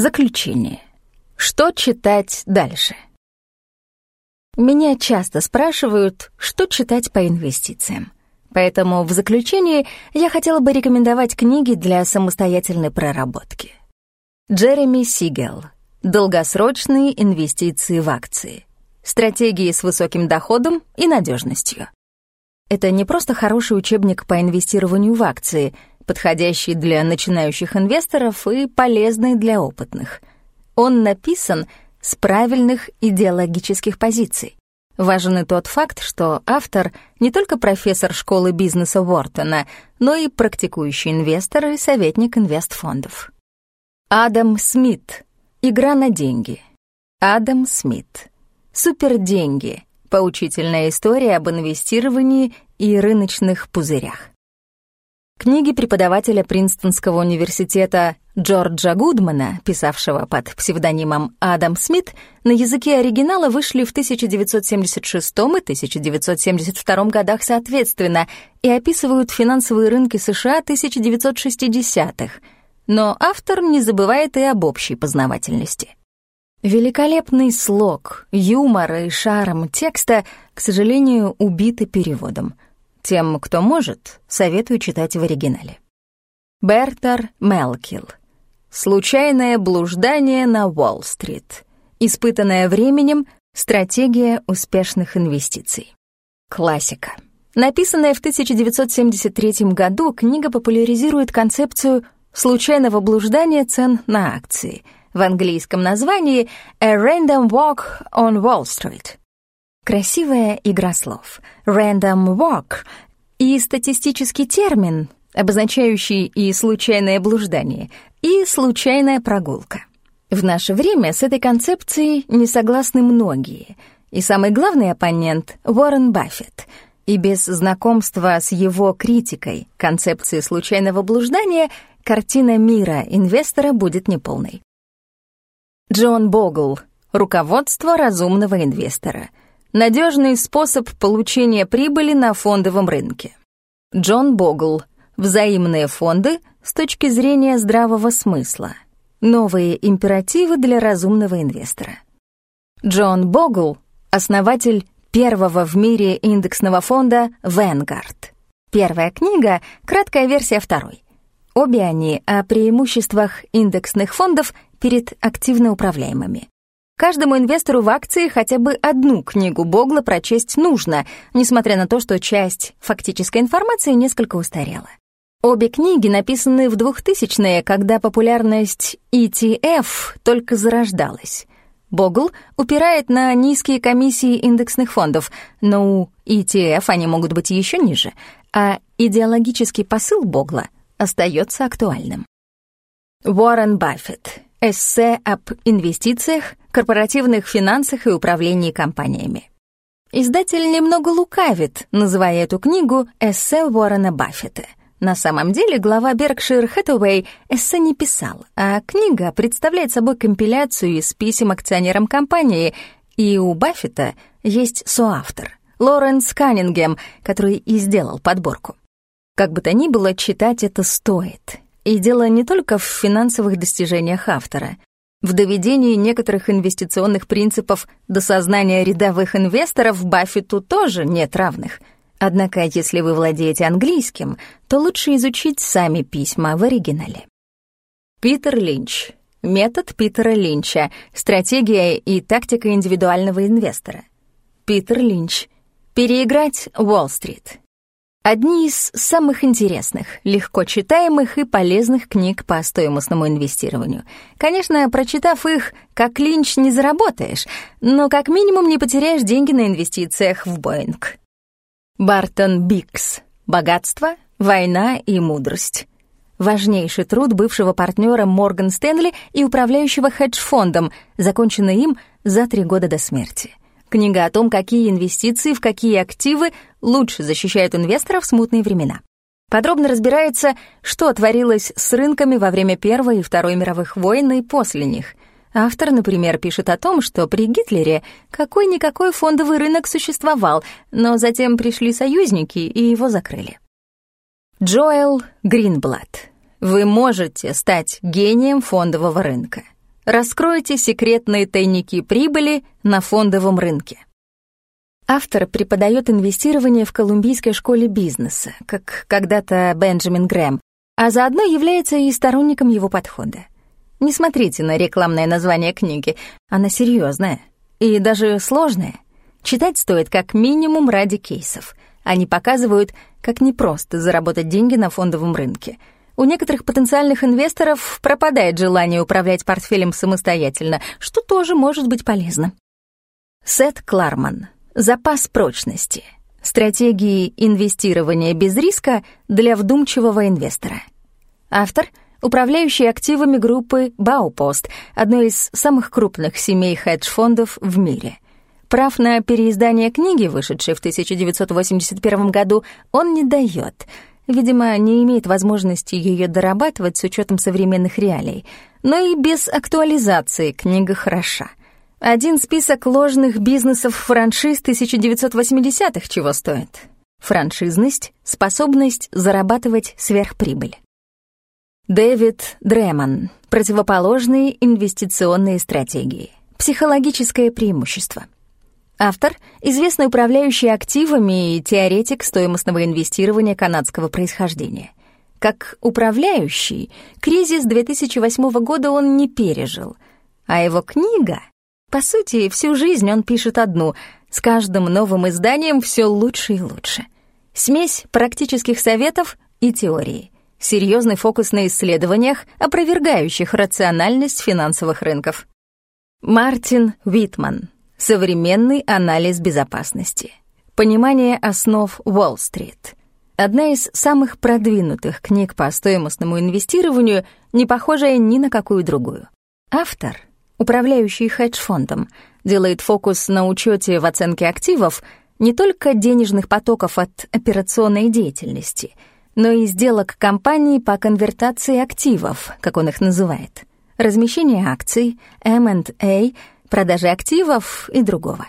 Заключение. Что читать дальше? Меня часто спрашивают, что читать по инвестициям. Поэтому в заключение я хотела бы рекомендовать книги для самостоятельной проработки. Джереми Сигел. Долгосрочные инвестиции в акции. Стратегии с высоким доходом и надежностью. Это не просто хороший учебник по инвестированию в акции, подходящий для начинающих инвесторов и полезный для опытных. Он написан с правильных идеологических позиций. Важен и тот факт, что автор не только профессор школы бизнеса Уортона, но и практикующий инвестор и советник инвестфондов. Адам Смит. Игра на деньги. Адам Смит. Суперденьги. Поучительная история об инвестировании и рыночных пузырях. Книги преподавателя Принстонского университета Джорджа Гудмана, писавшего под псевдонимом Адам Смит, на языке оригинала вышли в 1976 и 1972 годах соответственно и описывают финансовые рынки США 1960-х, но автор не забывает и об общей познавательности. Великолепный слог, юмор и шарм текста, к сожалению, убиты переводом — тем, кто может, советую читать в оригинале. Бертер Мелкил. Случайное блуждание на Уолл-стрит. Испытанное временем стратегия успешных инвестиций. Классика. Написанная в 1973 году, книга популяризирует концепцию случайного блуждания цен на акции. В английском названии «A Random Walk on Wall Street». Красивая игра слов. Random walk и статистический термин, обозначающий и случайное блуждание, и случайная прогулка. В наше время с этой концепцией не согласны многие, и самый главный оппонент — Уоррен Баффет. И без знакомства с его критикой концепции случайного блуждания картина мира инвестора будет неполной. Джон Богл. Руководство разумного инвестора — Надежный способ получения прибыли на фондовом рынке. Джон Богл. Взаимные фонды с точки зрения здравого смысла. Новые императивы для разумного инвестора. Джон Богл — основатель первого в мире индексного фонда Vanguard. Первая книга — краткая версия второй. Обе они о преимуществах индексных фондов перед активно управляемыми. Каждому инвестору в акции хотя бы одну книгу Богла прочесть нужно, несмотря на то, что часть фактической информации несколько устарела. Обе книги написаны в 2000-е, когда популярность ETF только зарождалась. Богл упирает на низкие комиссии индексных фондов, но у ETF они могут быть еще ниже, а идеологический посыл Богла остается актуальным. Уоррен Баффет. Эссе об инвестициях, корпоративных финансах и управлении компаниями. Издатель немного лукавит, называя эту книгу «Эссе Уоррена Баффета». На самом деле глава Berkshire Hathaway эссе не писал, а книга представляет собой компиляцию из писем акционерам компании, и у Баффета есть соавтор — Лоренс Каннингем, который и сделал подборку. Как бы то ни было, читать это стоит. И дело не только в финансовых достижениях автора. В доведении некоторых инвестиционных принципов до сознания рядовых инвесторов Баффету тоже нет равных. Однако, если вы владеете английским, то лучше изучить сами письма в оригинале. Питер Линч. Метод Питера Линча. Стратегия и тактика индивидуального инвестора. Питер Линч. Переиграть Уолл-стрит. Одни из самых интересных, легко читаемых и полезных книг по стоимостному инвестированию. Конечно, прочитав их, как линч не заработаешь, но как минимум не потеряешь деньги на инвестициях в Боинг. Бартон Бикс. Богатство, война и мудрость. Важнейший труд бывшего партнера Морган Стэнли и управляющего хедж-фондом, законченный им за три года до смерти. Книга о том, какие инвестиции в какие активы лучше защищают инвесторов в смутные времена. Подробно разбирается, что творилось с рынками во время Первой и Второй мировых войн и после них. Автор, например, пишет о том, что при Гитлере какой-никакой фондовый рынок существовал, но затем пришли союзники и его закрыли. Джоэл Гринблат. Вы можете стать гением фондового рынка. Раскройте секретные тайники прибыли на фондовом рынке. Автор преподает инвестирование в Колумбийской школе бизнеса, как когда-то Бенджамин Грэм, а заодно является и сторонником его подхода. Не смотрите на рекламное название книги, она серьезная и даже сложная. Читать стоит как минимум ради кейсов. Они показывают, как непросто заработать деньги на фондовом рынке. У некоторых потенциальных инвесторов пропадает желание управлять портфелем самостоятельно, что тоже может быть полезно. Сет Кларман Запас прочности. Стратегии инвестирования без риска для вдумчивого инвестора. Автор — управляющий активами группы Баупост, одной из самых крупных семей хедж-фондов в мире. Прав на переиздание книги, вышедшей в 1981 году, он не дает. Видимо, не имеет возможности ее дорабатывать с учетом современных реалий. Но и без актуализации книга хороша. Один список ложных бизнесов франшиз 1980-х чего стоит. Франшизность — способность зарабатывать сверхприбыль. Дэвид Дреман. Противоположные инвестиционные стратегии. Психологическое преимущество. Автор — известный управляющий активами и теоретик стоимостного инвестирования канадского происхождения. Как управляющий, кризис 2008 года он не пережил, а его книга по сути, всю жизнь он пишет одну, с каждым новым изданием все лучше и лучше. Смесь практических советов и теории. Серьезный фокус на исследованиях, опровергающих рациональность финансовых рынков. Мартин Витман. Современный анализ безопасности. Понимание основ Уолл-стрит. Одна из самых продвинутых книг по стоимостному инвестированию, не похожая ни на какую другую. Автор — управляющий хедж-фондом, делает фокус на учете в оценке активов не только денежных потоков от операционной деятельности, но и сделок компании по конвертации активов, как он их называет, размещение акций, M&A, продажи активов и другого.